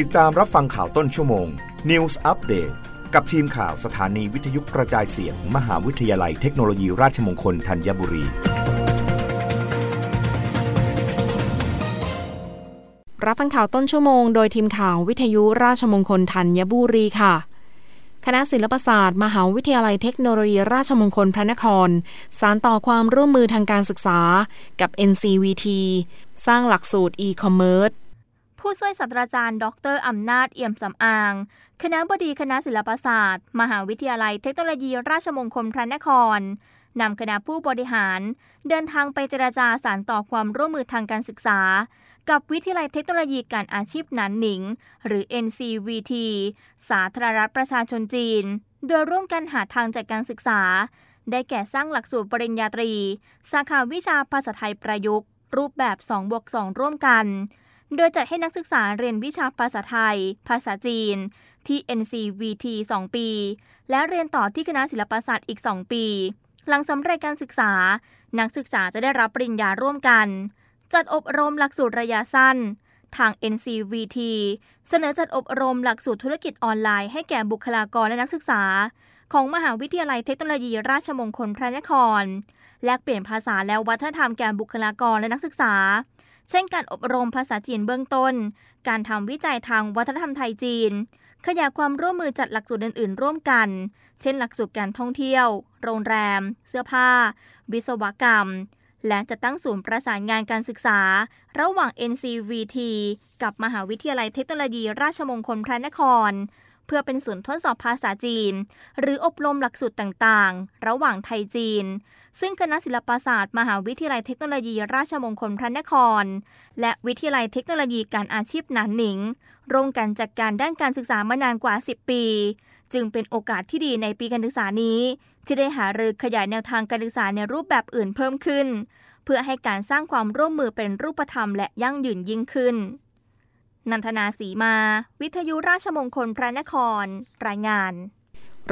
ติดตามรับฟังข่าวต้นชั่วโมง News Update กับทีมข่าวสถานีวิทยุกระจายเสียง มหาวิทยาลัยเทคโนโลยีราชมงคลธัญบุรี รับฟังข่าวต้นชั่วโมง โดยทีมข่าววิทยุราชมงคลธัญบุรีค่ะคณะศิลปศาสตร์ มหาวิทยาลัยเทคโนโลยีราชมงคลพระนคร สารต่อความร่วมมือทางการศึกษากับ NCVT สร้างหลักสูตร e-commerce ผู้ช่วยศาสตราจารย์ ดรอำนาจเอี่ยมสำอาง คณะบดีคณะศิลปศาสตร์ มหาวิทยาลัยเทคโนโลยีราชมงคลพระนครนำคณะผู้บริหาร เดินทางไปเจราจาสารต่อความร่วมมือทางการศึกษา กับวิทยาลัยเทคโนโลยีการอาชีพหนานหนิง หรือ NCVT สาธารณรัฐประชาชนจีน โดยร่วมกันหาทางจัดการศึกษา ได้แก่สร้างหลักสูตรปริญญาตรี สาขาวิชาภาษาไทยประยุกต์ รูปแบบ 2 บวก 2 ร่วมกัน โดยจัดให้นักศึกษาเรียนวิชาภาษาไทย ภาษาจีน ที่ NCVT 2 ปี และเรียนต่อที่คณะศิลปศาสตร์อีก 2 ปี หลังสำเร็จการศึกษา นักศึกษาจะได้รับปริญญาร่วมกัน จัดอบรมหลักสูตรระยะสั้น ทาง NCVT เสนอจัดอบรมหลักสูตรธุรกิจออนไลน์ให้แก่บุคลากรและนักศึกษา ของมหาวิทยาลัยเทคโนโลยีราชมงคลพระนคร แลกเปลี่ยนภาษาและวัฒนธรรมแก่บุคลากรและนักศึกษา เช่นการอบรมภาษาจีนเบื้องต้น การทำวิจัยทางวัฒนธรรมไทยจีน ขยายความร่วมมือจัดหลักสูตรอื่น ๆ ร่วมกัน เช่น หลักสูตรการท่องเที่ยว โรงแรม เสื้อผ้า วิศวกรรม และจะตั้งศูนย์ประสานงานการศึกษา ระหว่าง NCVT กับมหาวิทยาลัยเทคโนโลยีราชมงคลพระนคร เพื่อเป็นศูนย์ทดสอบภาษาจีน หรืออบรมหลักสูตรต่างๆ ระหว่างไทยจีน ซึ่งคณะศิลปศาสตร์ มหาวิทยาลัยเทคโนโลยีราชมงคลพระนคร และวิทยาลัยเทคโนโลยีการอาชีพหนานหนิง ร่วมกันจัดการด้านการศึกษามานานกว่า 10 ปี จึงเป็นโอกาสที่ดีในปีการศึกษานี้ ที่ได้หารือขยายแนวทางการศึกษาในรูปแบบอื่นเพิ่มขึ้น เพื่อให้การสร้างความร่วมมือเป็นรูปธรรมและยั่งยืนยิ่งขึ้น นันทนาสีมา วิทยุราชมงคลพระนคร รายงาน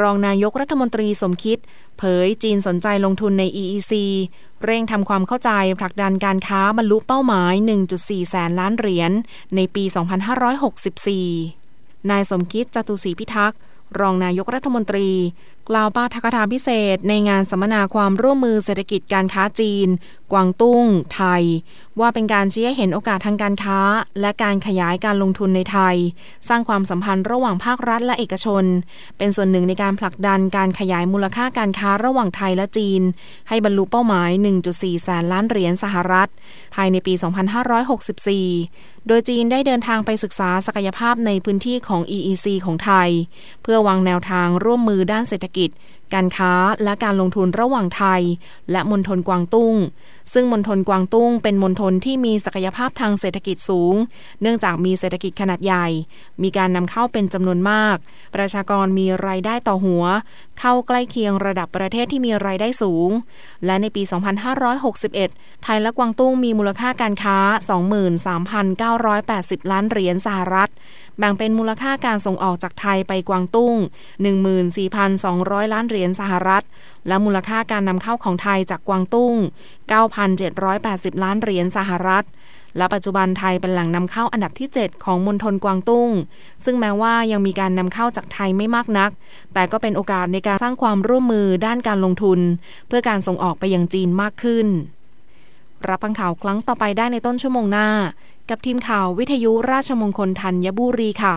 รองนายกรัฐมนตรีสมคิด เผยจีนสนใจลงทุนใน EEC เร่งทำความเข้าใจผลักดันการค้าบรรลุเป้าหมาย 1.4 แสนล้านเหรียญในปี 2564 นายสมคิดจตุศรีพิทักษ์รองนายกรัฐมนตรี กล่าวปาฐกถาพิเศษในงานสัมมนาความร่วมมือเศรษฐกิจการค้าจีน กวางตุ้ง ไทย ว่าเป็นการชี้ให้เห็นโอกาสทางการค้า และการขยายการลงทุนในไทย สร้างความสัมพันธ์ระหว่างภาครัฐและเอกชน เป็นส่วนหนึ่งในการผลักดันการขยายมูลค่าการค้าระหว่างไทยและจีน ให้บรรลุเป้าหมาย 1.4 แสนล้านเหรียญสหรัฐ ภายในปี 2564 โดยจีนได้เดินทางไปศึกษาศักยภาพในพื้นที่ของ EEC ของไทย เพื่อวางแนวทางร่วมมือด้านเศรษฐกิจก การค้าและการลงทุนระหว่างไทย และมณฑลกวางตุ้ง ซึ่งมณฑลกวางตุ้ง เป็นมณฑลที่มีศักยภาพทางเศรษฐกิจสูง เนื่องจากมีเศรษฐกิจขนาดใหญ่ มีการนำเข้าเป็นจำนวนมาก ประชากรมีรายได้ต่อหัว เข้าใกล้เคียงระดับประเทศที่มีรายได้สูง และในปี 2561 ไทยและกวางตุ้งมีมูลค่าการค้า 23,980 ล้านเหรียญสหรัฐ แบ่งเป็นมูลค่าการส่งออกจากไทยไปกวางตุ้ง 14,200 ล้านเหรียญียญสหรัฐ และมูลค่าการนำเข้าของไทยจากกวางตุ้ง 9,780 ล้านเหรียญสหรัฐ และปัจจุบันไทยเป็นแหล่งนำเข้าอันดับที่ 7 ของมณฑลกวางตุ้ง ซึ่งแม้ว่ายังมีการนำเข้าจากไทยไม่มากนัก แต่ก็เป็นโอกาสในการสร้างความร่วมมือด้านการลงทุน เพื่อการส่งออกไปยังจีนมากขึ้น รับฟังข่าวครั้งต่อไปได้ในต้นชั่วโมงหน้า กับทีมข่าววิทยุราชมงคลธัญบุรีค่ะ